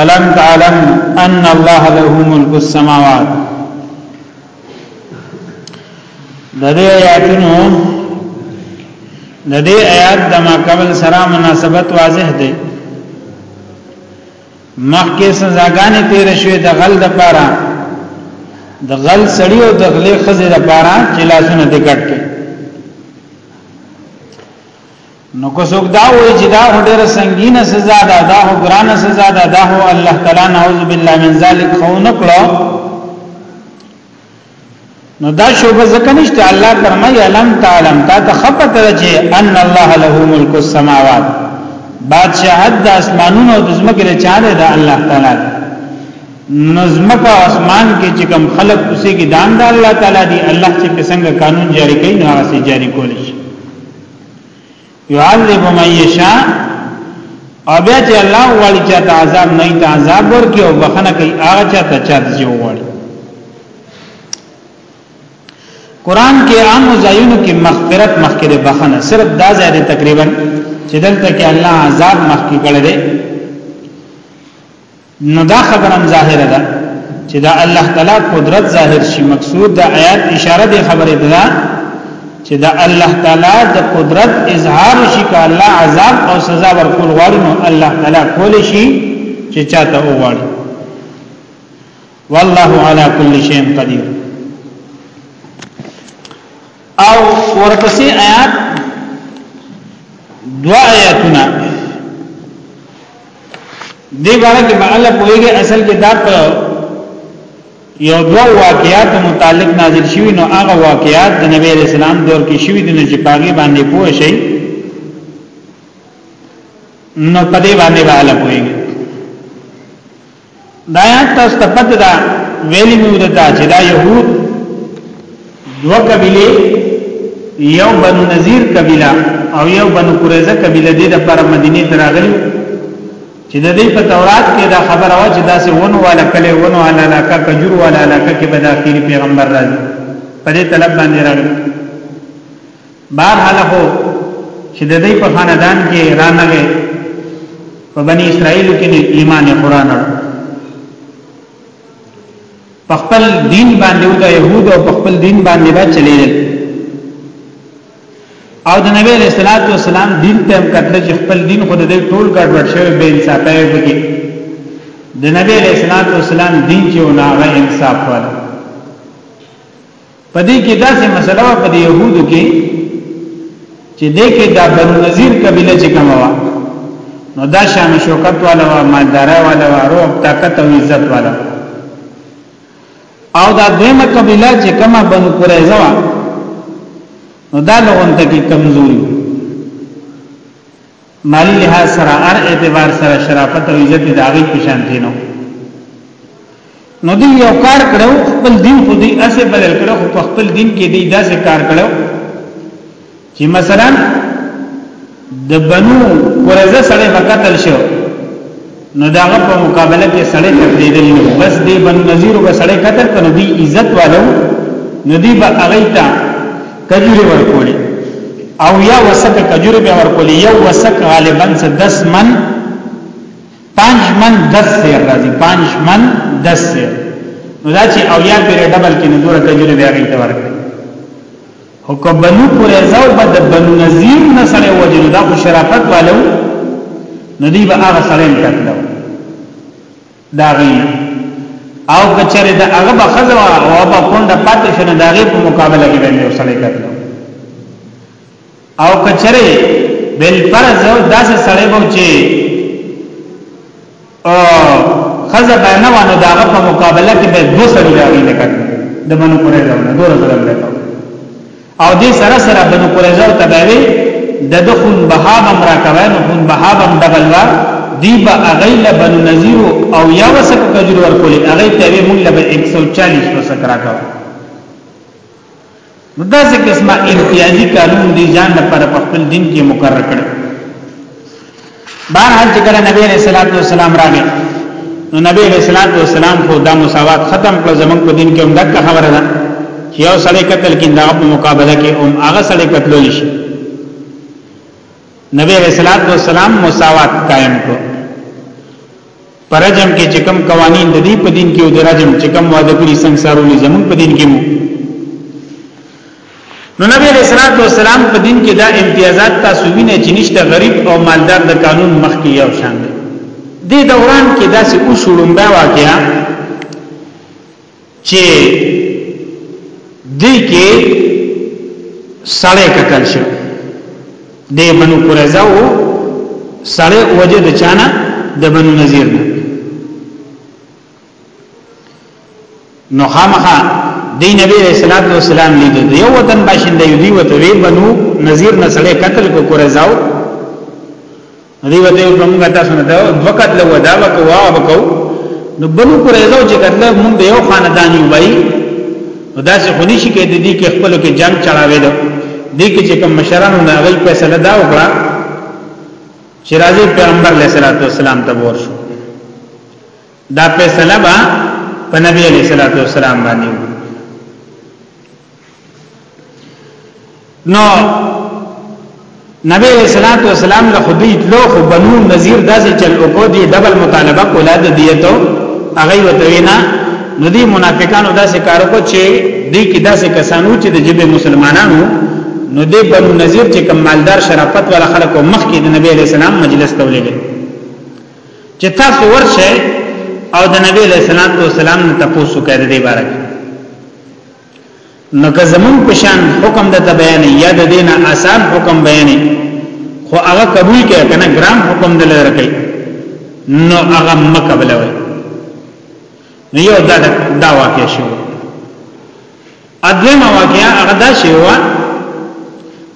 الم تعلم ان الله له ملک السماوات د دې آیاتونو د دې آیات د ما قبل سره مناسبت واضح دی مخکې سزاګانې تیر شوې د غل د پاره د غل سړی او د غلې خزې د پاره چې لاسونه دې کټ نو کو څوک دا وایي چې دا ډېره سنگینه سزا ده دا هو ګرانه سزا ده دا هو الله تعالی نعوذ بالله من ذلک خو نه کړو نو دا شوبه ځکه نشته الله فرمایي علم تعلم تا ته خپه تر چې ان الله له ملک السماوات بادشاہت د اسمانونو او د زمکه له چاره ده الله تعالی نظمک او اسمان کې چې کوم خلق اوسې کې دان د الله تعالی دی الله چې څنګه قانون جاری کوي نو هغه جاری کولی شي يعذب من يشاء او بیا چې الله غواړي چې ته عذاب نه ته عذاب ورکړي او بخنه کوي هغه چې ته چا چې غواړي قران کې عام زایونو کې مغفرت مخکې بخنه صرف دا ځای دی تقریبا چې دلته کې الله عذاب مخکې کړی دی نو دا خبره هم ظاهره ده چې دا الله تعالی قدرت ظاهر شي مقصود دا آیات اشاره دی خبره ده چې دا الله تعالی د قدرت اظهار شي که الله عذاب او سزا ورکول غواړي نو الله تعالی کول شي چې چاته وغواړي والله على كل شيء قدير او ورپسې آیات دوا آیاتونه دی باندې کې معاله کویږي اصل کې دا په یو دوا واقعیات متعلق نازل شوی نو هغه واقعیات د نبی رسول الله دور کې شوی دي چې پاګې باندې پوه شي نو پدې باندې معاله کویږي دا آیات تاسو ته پته ده ویلي مو ده چې دا يهود دوه قبيله یو بنو نذیر قبيله او یو بنو قریظه قبيله دې د پر مدینه تراغلي چې د دې په تورات کې دا خبره و چې دا سه ونه والا کله ونه والا علاقه کجور والا علاقه کې به د اخیری پیغمبر راځي په دې طلب باندې راغلي بهرحال خو چې د دې په خاندان کې رانغې په بنی اسرائیل کې نه ایمان قرآن په خپل دین باندې او د يهود او په خپل دین باندې با چلیدل او د نبی علیہ الصلوۃ والسلام دین ته هم کتل چې خپل دین خود دې ټول ګډوډ شوی به انصاف یې وکړي د نبی علیہ الصلوۃ والسلام دین چې ونه هغه انصاف وکړي په دې کې داسې مسله و په يهودو کې چې دې کې دا بنو نذیر قبيله چې کوم و نو دا شان شوکت والا و مالدارا والا و روح طاقت او عزت والا او دا دیمه قبيله چې کوم بنو قریظه و نو دا لغون ته کې کمزوري مالي لحاظ سره هر اعتبار سره شرافت او عزت د هغه په شان دی نو نو دی یو کار کړو خپل دین خو دی اسه بدل کړو خو په خپل دین کې دی داسې کار کړو چې مثلا د بنو قریظه سره وقتل شو نو داغه په مقابله کې سړی تقلیدل نو بس دی بن نظیر به سړی قتل کنو دی عزت والو نو دی به هغه ته کجوري ورکولې او یا وسک کجوري به ورکولې یو وسک غالبا 10 من 5 من 10 سیر راځي 5 من 10 سیر نو دا چې او یا پیر ډبل کې نو دوه کجوري به هغه ته ورکړي خو که بنو قریظه او بد بنو نذیر نه سره وجلو دا خو شرافت والو نو دی به هغه سره کتلو دا غي او کچره دا هغه به خزو او به کونډه پاتې شنه دا غي په مقابله کې باندې سره کتلو او کچره بل فرض داسې سره به چې او خزه به نه وانه داغه په مقابله کې به دو سړي راغلي لکه د بنو قریظه نه دوه ظلم لکه او دې سره سره بنو قریظه ته به وي د دخون بهاب امر کوي نو خون بهاب هم دبل وا دی به اغیل بنو نذیر او یا وسک کجور ورکول اغیل ته موږ له 140 وسک راکاو نو دا څه قسمه امتیازي قانون دی ځان لپاره په خپل دین کې مقرر کړ بهر حال چې کله نبی رسول الله صلی الله علیه راغی نو نبی رسول الله صلی الله علیه وسلم خو دا مساوات ختم کړ زمونږ په دین کې هم دا خبره ده چې یو سړی قتل کیند په مقابله کې هم هغه سړی قتلول شي نبی علیہ الصلوۃ والسلام مساوات قائم کو پرجم کې چې کوم قوانين د دې په دین کې او د رجم چې کوم واده کړی څنګه سارولې زمون په دین کې مو نو نبی علیہ الصلوۃ والسلام په دین کې دا امتیازات تاسو وینئ چې نشته غریب او مالدار د قانون مخ کې یو شان دي د دوران کې داسې او شړومبه واقعیا چې دې کې سړی قتل شو دې بنو قریظه او سړی وجه د چانه د بنو نذیر نه نو خامخا دی نبی علیہ الصلوۃ والسلام لید دی یو وطن باشنده یو دی وته وی بنو نذیر نه سړی قتل کو قریظه دی وته په موږ تاسو نه دا وخت له ودا وکوا وکاو نو بنو قریظه چې کله موږ د یو خاندان یو وای دا څه خونی شي کې د دې کې خپل کې جنگ چلاوي دا دې کې چې کوم مشرانو نه غي فیصله دا وکړه چې راځي پیغمبر علیه الصلاۃ والسلام ته ورشو دا فیصله با په نبی علیه الصلاۃ والسلام باندې نو نبی صلی الله علیه وسلم له خدای لو خو بنو نذیر داسې چل او کو دی ډبل مطالبه کوله د دیتو هغه وتوینا نو دی منافقانو داسې کارو کو چې دی کې داسې کسانو چې د جبه مسلمانانو نو دی بنو نذیر چې کم مالدار شرافت ولا خلکو مخ کې د نبی علیہ السلام مجلس ته ولېږي چې تاسو ورشه او د نبی علیہ السلام ته سلام تاسو کوي د دې بارے نو که زمون پشان حکم د بیان یا د دینه آسان حکم بیان خو هغه قبول کړي کنه ګرام حکم دل ورکړي نو هغه مقبل وي نو یو دا دا واقع شو ادمه واقع هغه دا شی و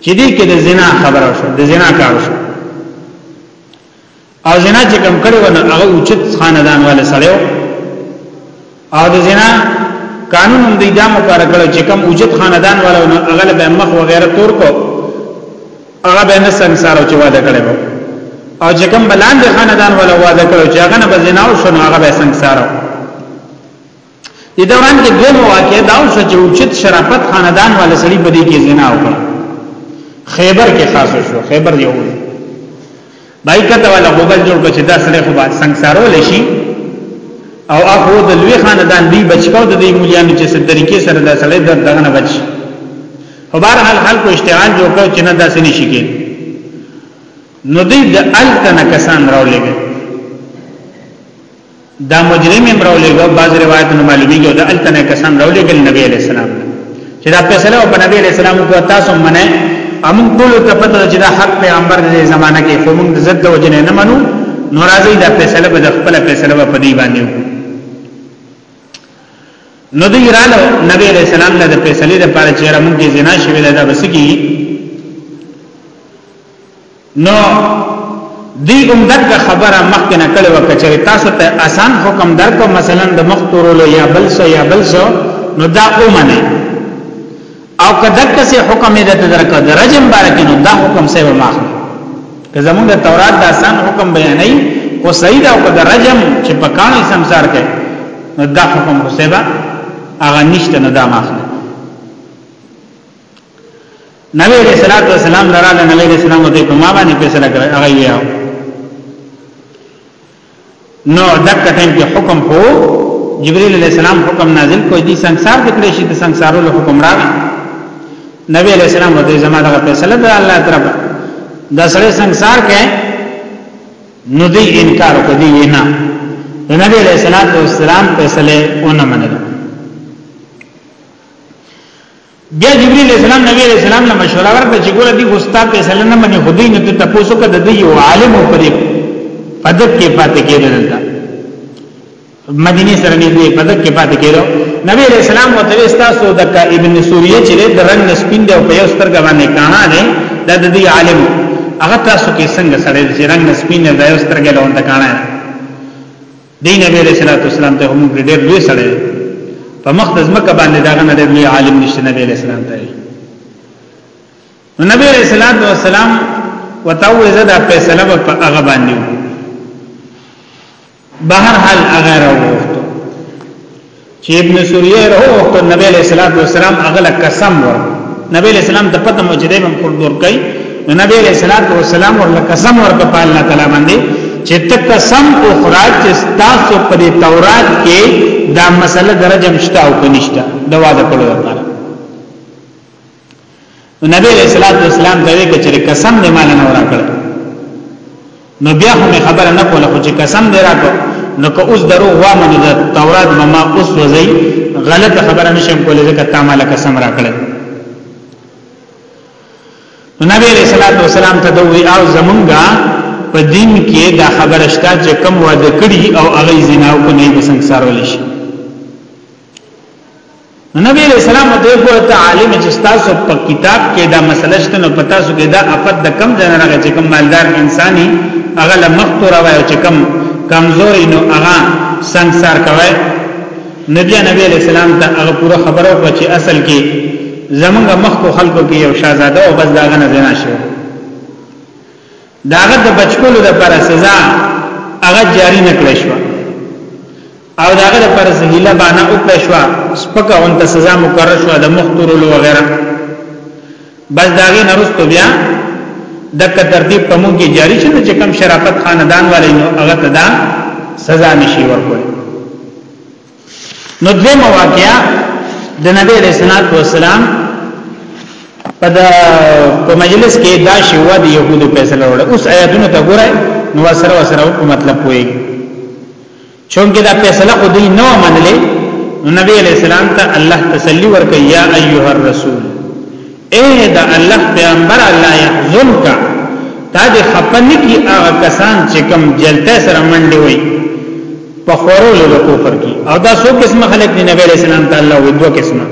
چې دې کې د زنا خبره شو د زنا کار شو او زنا چې کم کړي ونه هغه اوچت خاندان والے سره او د زنا قانون هم دی دا مقرر کړو چې کم اوچت خاندان والے نو هغه به مخ و غیره تور کو هغه به نه سنسار او چې واده کړي او چې کم بلاند خاندان والے واده کړو چې هغه نه بزنا او شنو هغه به سنسار او دې دوران کې دوه مواقع دا او چې اوچت شرافت خاندان والا سړي په دې کې زنا وکړه خیبر کې خاص شو خیبر یو بایکته والا غوبل جوړ کړ چې دا سړی خو باندې سنگسارو لشي او اخو د لوی خاندان دی بچکاو د دې مليانو چې څه طریقې سره دا سړی د دغه نه بچ په بهر حال حل کو اشتعال جوړ کړ چې نه داسې نشي کې نو دې د التنه کسان راولېږي دا مجرم هم راولېګو بعض روایتونو معلومیږي دا التنه کسان راولېګل نبی علی السلام چې دا فیصله او نبی علی السلام کو تاسو منه امون ټول ته پته چې دا حق پیغمبر دې زمانہ کې خو موږ زد او جن نه منو ناراضي دا فیصله به خپل فیصله په دې باندې نو دې رالو نبی علی السلام له فیصله لپاره چې را موږ زنا شوی دا بسګي نو دی هم دغه خبره مخکې نه کړې وکړه چې تاسو ته آسان حکم درکو مثلا د مخ تورولو یا بل څه یا بل څه نو دا اومنه او کدک څه حکم یې درته درکو د رجم بارکه نو دا حکم سه به ماخ که زمونږ د تورات د آسان حکم بیانې او سید او د رجم چې په کانو سمسار کوي نو دا حکم حسابه هغه نشته نه دا ماخ نبی علیہ الصلوۃ والسلام لراله نبی علیہ السلام ته په ما باندې فیصله کړ هغه یې نو دک ټیم کې حکم هو جبرئیل علیہ السلام حکم نازل کوي دي ਸੰسار د کړې شي د ਸੰسارو له حکم راغی نبی علیہ السلام ته زموږ دغه فیصله ده الله طرف د سره ਸੰسار کې نو دی انکار کوي نه نبی علیہ السلام فیصله ونه منله بیا جبرئیل علیہ السلام نبی علیہ السلام له مشوره ورکړه چې ګوره دی غوستا فیصله نه مني خدای نه ته تاسو کده دی یو عالم پرې پدک کې پاتې کېدل دا مدینه سره نږدې پدک کې پاتې کېدو نبی علیہ السلام او ته تاسو د کا ابن سوریه چې د رنگ سپین دی او په یو سترګ باندې کانا دی دا د دې عالم هغه تاسو کې څنګه سره چې رنگ سپین دی یو سترګ له اند کانا دی دی نبی علیہ الصلوۃ والسلام ته هم ډېر لوی سړی په مخ د ځمکه باندې دا غنه ډېر لوی عالم نشته نبی علیہ السلام ته نو نبی علیہ الصلوۃ والسلام وتعوذ دا فیصله په هغه باندې بهر حال هغه راوړو چې ابن سوریه له وخت نبی علیہ الصلوۃ والسلام اغل قسم ور نبی علیہ السلام د پته موجوده هم پر دور کوي نو نبی علیہ الصلوۃ والسلام ور قسم ور په الله تعالی باندې چې تک قسم او خراج چې تاسو په تورات کې دا مسله درجه مشته او کنيشته دا واده کولو لپاره نو نبی علیہ الصلوۃ والسلام ته وی کچره قسم دې مال نه ورا کړ نو بیا هم خبره نه کوله خو چې قسم دې راکړ نو که اوس درو وا من د تورات ما اوس وځي غلط خبره نشم کولای ځکه تا مال قسم راکړ نو نبی علیہ الصلوۃ والسلام ته دوی او زمونږه په دین کې دا خبره شته چې کم وعده کړي او هغه زنا کو نه بسنګ سارول شي نبی علیہ السلام ته ګور ته عالم چې تاسو په کتاب کې دا مسله شته نو پتا سو کې دا افت د کم ځای نه راغی چې کم مالدار انساني هغه لمخ تور وایو چې کم کمزوري نو هغه سنگسار کوي نبی نبی علیہ السلام ته هغه پوره خبره وکړه چې اصل کې زمونږ مخ کو خلکو کې یو شاهزاده او بس داغه نه زنا شوی داغه د بچکولو د پر سزا هغه جاری نکړې شو او داغه د پر زهیله باندې او کړې شو سپکه اون ته سزا مقرر شو د مختورلو وغیرہ بس داغه نرستو بیا دک ترتیب په مونږ کې جاری شنه چې کم شرافت خاندان والے نو هغه ته دا سزا نشي ورکول نو دوی مواقعیا د نبی علیہ الصلوۃ والسلام په د په مجلس کې دا شوا د يهودو فیصله وړه اوس آیاتونو ته ګورای نو سره سره په مطلب پوي چونکه دا فیصله خو دوی نه منلې نو نبی علیہ السلام ته الله تسلی ورکړي یا ایها الرسول اې د الله پیغمبر الله يحزنک تا دې خپن کی هغه کسان چې کم جلته سره منډي وي په خورولو د کفر کی او دا څو قسمه خلک دی نبی رسول الله تعالی و دوه قسمه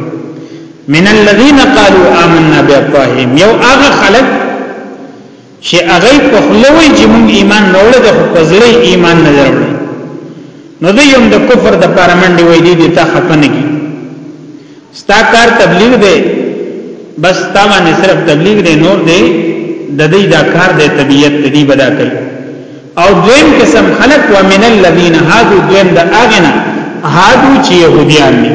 من الذين قالوا آمنا بأفواههم یو هغه خلک چې هغه په خوله وي چې موږ ایمان راوړل د خو په زړه ایمان نه راوړل نو دوی هم د کفر د پارمنډي وې دي ته خپنه کی ستا کار تبلیغ دی بس تا باندې صرف تبلیغ دی نور دی د دې دا کار دی طبیعت دی بدا کوي او دویم قسم خلق و من الذین هادو دویم د اغنا هادو چې يهوديان دي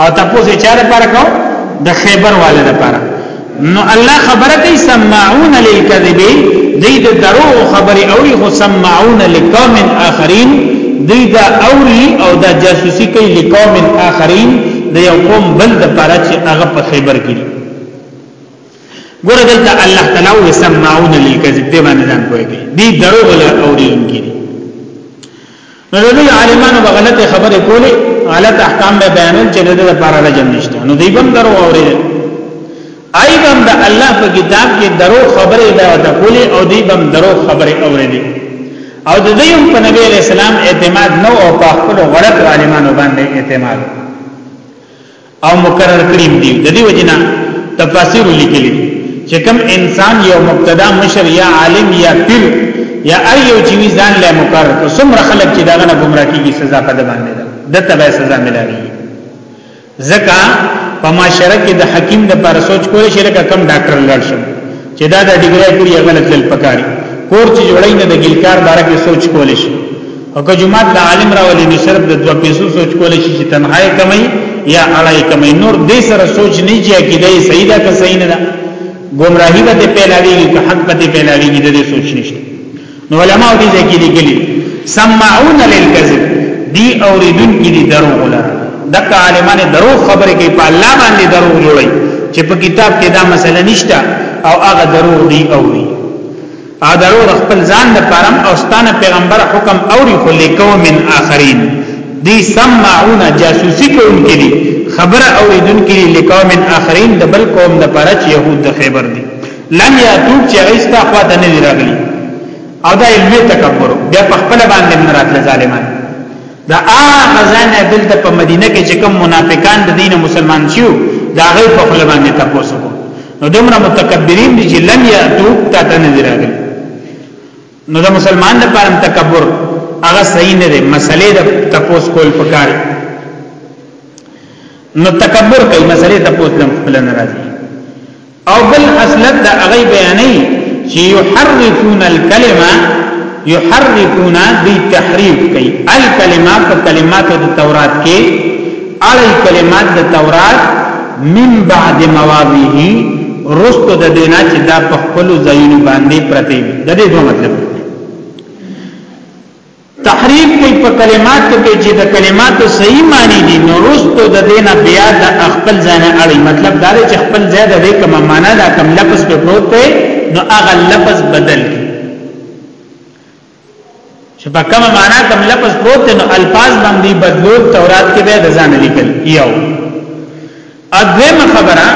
او تاسو چا لپاره کو د خیبر والے لپاره نو الله خبره کوي سمعون للكذب دی د درو خبري اوري خو سمعون لقوم اخرين دی دا اوري او دا جاسوسي کوي لقوم اخرين د یو قوم بل د پاره چې هغه په خیبر کې ګوره دلته الله تعالی و سمعون للكذب دی باندې ځان کوي دی درو ولا اوري انګي نو د دوی عالمانو به غلطه خبره کولی غلط احکام به بیانول چې د دې لپاره رجم نشته نو دوی بم درو اوري ای بم د الله په کتاب کې درو خبره دا د کولی او دوی بم درو خبره اوري او د دوی په نبی اسلام اعتماد نو او په خپل غلط عالمانو باندې اعتماد او مکرر کړی هم دی د دې وجنا تفاسیر لیکلی چې کوم انسان یو مبتدا مشر یا عالم یا پیر یا ایو چې وی ځان له مقرر کو څومره خلک چې داغه نه گمراه کیږي سزا په ده باندې ده د تبع سزا ملایي زکا په معاشره کې د حکیم د پر سوچ کول شي لکه کم ډاکټر لړ شي چې دا د ډیګری کړی غلط دل پکاري کور چې جوړای نه د ګلکار باره کې سوچ کول شي او که جماعت د عالم راولي نو صرف د دوه پیسو سوچ کول شي چې تنخواه کمی یا اړای کمی نور دې سره سوچ نه چې عقیده یې صحیح ده که صحیح نه ده گمراهی به پیلاویږي که حق به پیلاویږي دې سوچ نشته نو علما دې ځکه لیکلي سمعون للکذب دی اوریدون کې دي درو ولا دک عالمانه درو خبره کې په الله باندې درو جوړي چې په کتاب کې دا مسله نشته او هغه درو دی اوري او درو خپل ځان د پرم او ستانه پیغمبر حکم اوري خو لیکو من اخرین دی سمعون جاسوسی کوونکې دي خبره اوریدونکې دي لیکو من اخرین د بل قوم د پرچ يهود د خیبر دي لم یاتوب چې ایستا خواته نه راغلي او دا علمي تکبر بیا په خپل باندې مراتله ظالمان دا هغه ځان دلته په مدینه کې چې کوم منافقان د دین مسلمان شو دا غي په خپل باندې تاسو نو دومره متکبرین دي چې لم یاتو تا ته نه راغلي نو د مسلمان لپاره تکبر هغه صحیح نه دی مسلې د تپوس کول پکار نو تکبر کوي مسلې تپوس لم خپل نه راځي او بل اصل د هغه بیانې چې یحرفون الکلمه یحرفون دی تحریف کوي الکلمات کلمات د تورات کې اړی کلمات د تورات من بعد مواضعه رستو د دینا چې دا په خپل ځایونو باندې پرته وي د دې دوه مطلب تحریف کوي په کلماتو کې چې د کلماتو صحیح معنی دي نو رستو د دینا بیا د خپل ځای نه اړي مطلب دا دی چې خپل ځای د دې کومه معنی دا کوم لفظ په پروت دی نو هغه لفظ بدل کی چې په کومه معنا کوم لفظ پروت نو الفاظ باندې بدلول تورات کې به د ځان لیکل یو اځم خبره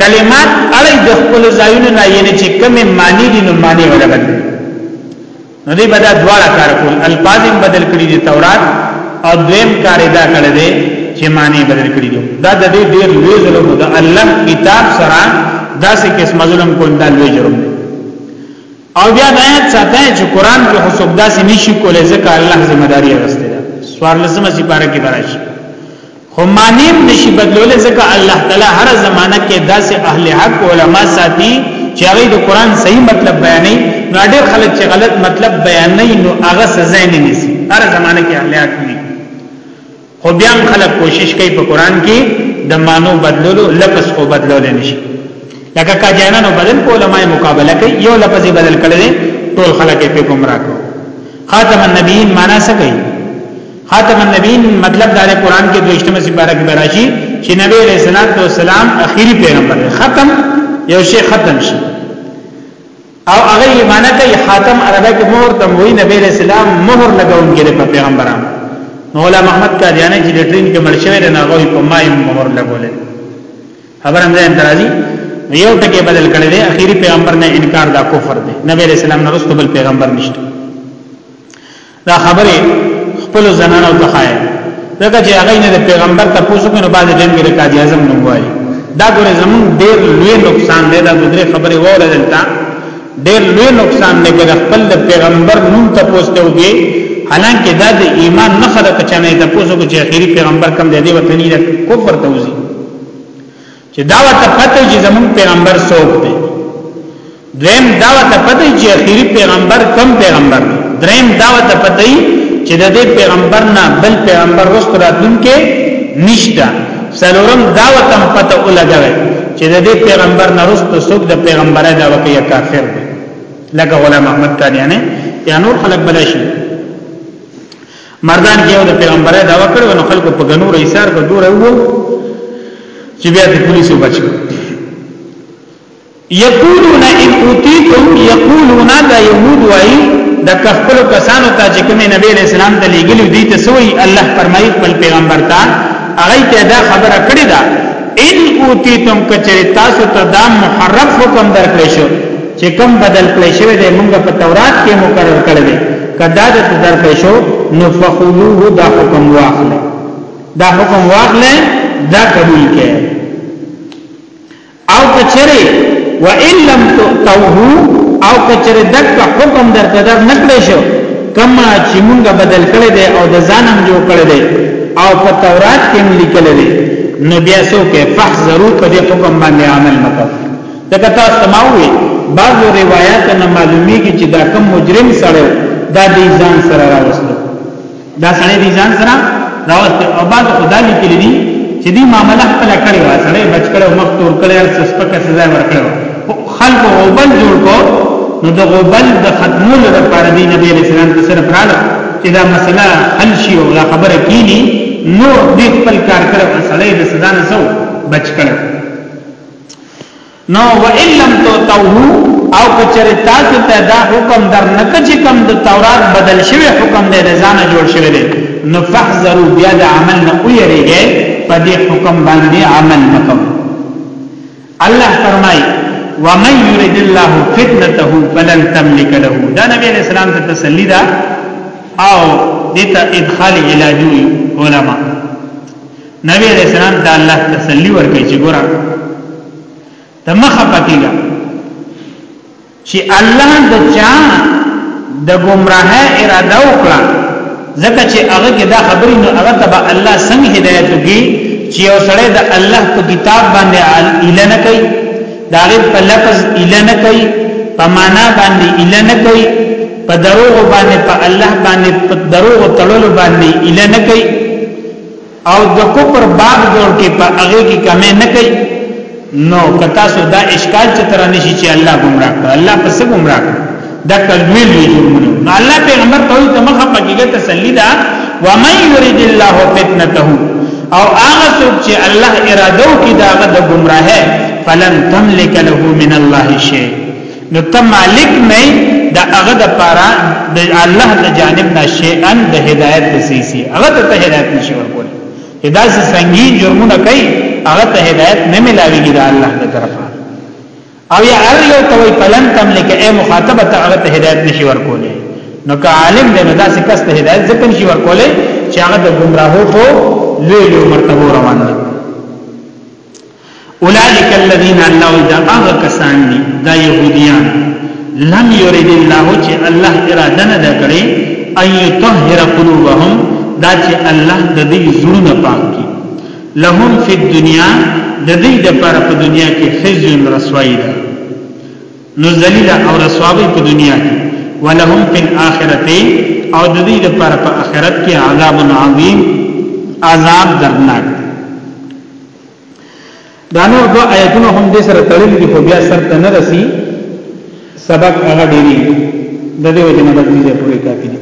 کلمات اړې د خپل ځایونو نه یې چې کومه معنی دي نو معنی ولا بدل نو دې بدا دواړه کار کول الفاظ هم بدل کړی دي تورات او دویم کار ادا کړی دی چې معنی بدل کړی دي دا د دې ډېر لوی ظلم ده الله کتاب سره داسې قسم ظلم کول دا لوی جرم دی او بیا د آیات ساتای چې قران کې خو څوک داسې نشي کولای ځکه الله ذمہ داری اغسته ده سوار لسمه سپاره کې براش خو مانیم نشي بدلول ځکه الله تعالی هر زمانہ کې داسې اهل حق علما ساتي چې هغه د قران صحیح مطلب بیانې نو ډېر خلک چې غلط مطلب بیانې نو هغه سزا نه نيسي هر زمانہ کې اهل حق خو بیا هم خلک کوشش کوي په قران کې د مانو بدلولو لفظ خو بدلول نشي لکه کاجانانو بدل په علماء مقابله کوي یو لفظ بدل کړي ټول خلک په ګمرا کو خاتم النبیین معنا څه کوي خاتم النبیین مطلب د قران کې دویشتمه سپاره کې براشي چې نبی رسول الله اخیری پیغمبر ختم یو شی ختم شي او هغه یې معنی کوي خاتم عربی کې مهر ته وایي نبی رسول الله مهر لګونکي د پیغمبرانو مولا محمد قادیانی چې د ټرین کې مړ شوی دی هغه په مایم مهر لګولې خبر هم ځان درازي یو ټکی بدل کړی دی اخیری پیغمبر نه انکار دا کفر دی نبی رسول الله نه رسول بل پیغمبر نشته دا خبره خپل زنانو ته خای ځکه چې هغه نه پیغمبر ته پوښتنه کوي بعد ټیم کې د قاضي اعظم نوم وایي دا ګوره زمون ډیر لوی نقصان دی دا درې خبره وره دلته ډیر لوی نقصان دی چې خپل پیغمبر نوم ته پوښتنه وکړي حالانکه دا د ایمان نه خره کچنه ته پوښتنه کوي چې اخیری پیغمبر کم دی دی وطنی د کفر توزی چې دا ته پته چې زمون پیغمبر څوک دی دویم دا ته پته چې اخیری پیغمبر کم پیغمبر دی دریم دا ته پته چې د دې پیغمبر نه بل پیغمبر وروسته راتلونکي نشته سلورم دا ته پته ولګوي چې د دې پیغمبر نه وروسته څوک د پیغمبره دا وکي کافر دی لکه غلام احمد قادیانی یا نور خلق بلشي مردان کې یو د پیغمبره داوا کړو نو خلکو په غنور ایثار کو دوره وو چې بیا د پولیسو بچ یقولون ان اوتیتم یقولون دا یهود وای د خپل کسانو ته چې کوم نبی اسلام ته لګیلو دي ته سوی الله فرمایي خپل پیغمبر ته هغه ته دا خبره کړې ده ان اوتیتم کچری تاسو ته دا محرف حکم درکړی شو چې کم بدل کړی شوی دی موږ په تورات کې مقرر کړی دی کدا د تدر کړی شو نو فخذوه دا حکم واخله دا حکم واخله دا قبول کې او کچره و ان لم تؤتوه او کچره دک حکم در تدر نکړی شو کما چې موږ بدل کړی دی او د ځانم جوړ کړی دی او په تورات کې لیکل دی نو بیا سو کې فحذرو په دې حکم باندې عمل مکو دغه تاسو سماوي بعضو روایت نه معلومیږي چې دا کم مجرم سره دا دی ځان سره راوستو دا سره دی ځان سره راوستو او بعض خدا لیکلی دي چې دی معاملې خپل کړی و سره بچ کړو مخ تور کړی او سپکه سزا ورکړو خلق او بل جوړ کو نو د غوبل د ختمولو لپاره دی نبی رسول الله صرف رااله چې دا مسله حل شي او لا خبره کینی نور دې خپل کار کړو سره د سزا نه سو بچ کړو نو و ان لم توتوه او کچره تاسو ته دا حکم در نک چې کوم د تورات بدل شوی حکم دی د ځانه جوړ شوی دی نو فحذروا بیا د عمل نه ویریږئ په دې حکم باندې عمل نکوم الله فرمای ومن يريد الله فتنته فلن تملك له دا نبی علیہ السلام ته تسلی ده او دته ادخال علاجوي علما نبی علیہ السلام ته الله تسلی ورکړي چې ګور ته مخه پکېږه چې الله د چا د گمراه اراده وکړه ځکه چې هغه کې دا خبرې نو هغه ته الله څنګه هدایت وکړي چې یو سړی د الله په کتاب باندې اله نه کوي دا غي په لفظ اله نه کوي په معنا باندې اله نه کوي په دروغ باندې په الله باندې په دروغ تړلو باندې اله نه کوي او د کفر باغ جوړ کې په هغه کې کمې نه کوي نو کتا سو دا اشکال چې تر نشي چې الله گمراه کړ الله پس گمراه کړ دا کلوی لوی جرمونه نو الله پیغمبر ته ته مخه پکې تسلی ده و من یرید الله فتنته او هغه څوک چې الله اراده وکړي دا د گمراهه فلن تملک له من الله شیء نو ته مالک نه د هغه د پاره د الله د جانب نه شیئن د هدایت د سیسی هغه ته هدایت نشي ورکول دا چې سنگین جرمونه کوي هغه ته هدایت نه ملاويږي د الله د طرفه او یا هر یو توي پلن تملک اے مخاطبه ته هغه ته هدایت نشي ورکول نو که عالم دې نو داسې کس ته هدایت ځکه نشي ورکول چې هغه د گمراهو ټو لوی لوی مرتبه روان دي اولئک الذین الله دا هغه کسان دي دا يهوديان لم يريد الله چې الله اراده نه کړې ان يطهر قلوبهم دا چې الله د دې زړونه پاک کړي لهم فی الدنیا د دې د پر په دنیا کې خزي رسوایی ده نو ذلیل او رسوایی په دنیا کې ولهم فی الاخرته او د دې د پر په آخرت کې عذاب عظیم عذاب درناک دا نور دو آیتونه هم دې سره تړلې دي خو بیا سر ته نه رسی سبق هغه ډیری د دې وجه نه باندې پوری کافی دي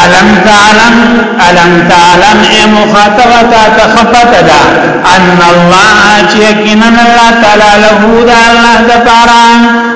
علم تعلم علم تعلم اے مخاطبہ تا تخفت دا ان اللہ چیکنن اللہ تعالی لہو دا اللہ دا پاران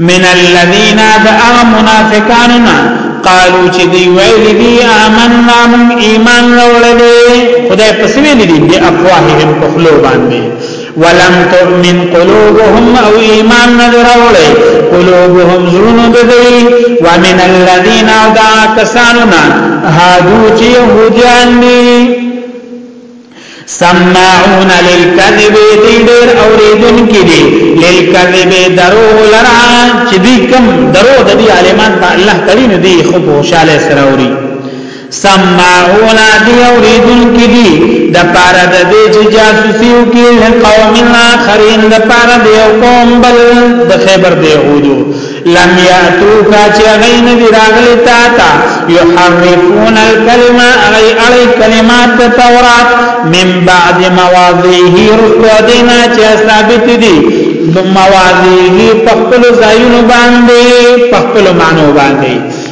من الذين دعا منافقان قالو چې دی ویل دي آمنا من ایمان راوړل خدای پس ویل دي د افواههم په خلو باندې ولم تؤمن قلوبهم او ایمان نه راوړل قلوبهم زړونو د دوی ومن الذين دعا کساننا هادو چې يهوديان دي سماعون للکذب دی ډیر اوریدون کې دی للکذب درو لرا چې دی کم درو د دې عالمان په الله تعالی نه دی خو په شاله سره اوري سماعون دی اوریدون کې دی د پاره د دې چې جاسوسي وکړي له قوم اخرین د پاره دی قوم بل د خیبر دی یهودو لم یاتوک چې هغه نه دی راغلی تا ته یحرفون الکلمه هغه اړي کلمات د تورات من بعد مواضیه رسو دینا چې ثابت دي د مواضیه په خپل ځایونو باندې په خپل معنی باندې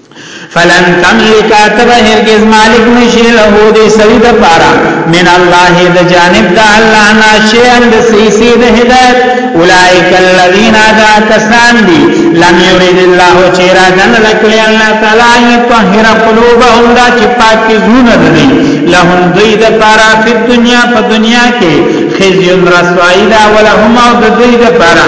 فلن تملک تبا هرگز مالک نشی له دې سړي د پاره من الله د جانب د الله ناشئن د سیسی د هدایت اولئک الذین ادا کسان دی لم یرید الله چیرا جن لکلی الله تعالی طاهر قلوبهم دا چې پاک زونه دي لهم دوی د پاره په دنیا په دنیا کې خزي رسوایی دا ولهم او د دوی د پاره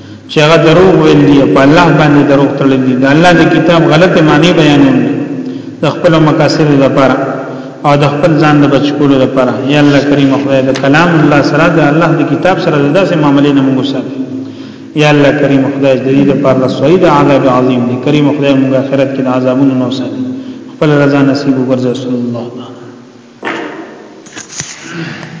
چې هغه دروغ ویل دي په الله باندې دروغ تړل دي د الله د کتاب غلط معنی بیانول د خپل مقاصد لپاره او د خپل ځان د بچکولو لپاره یا الله کریم خدای د کلام الله سره د الله د کتاب سره د داسې معاملې نه موږ ساتي یا الله کریم خدای د دې لپاره رسوي د عذاب عظیم دی کریم خدای موږ آخرت کې د عذابونو نو ساتي خپل رضا نصیب وګرځي صلی الله تعالی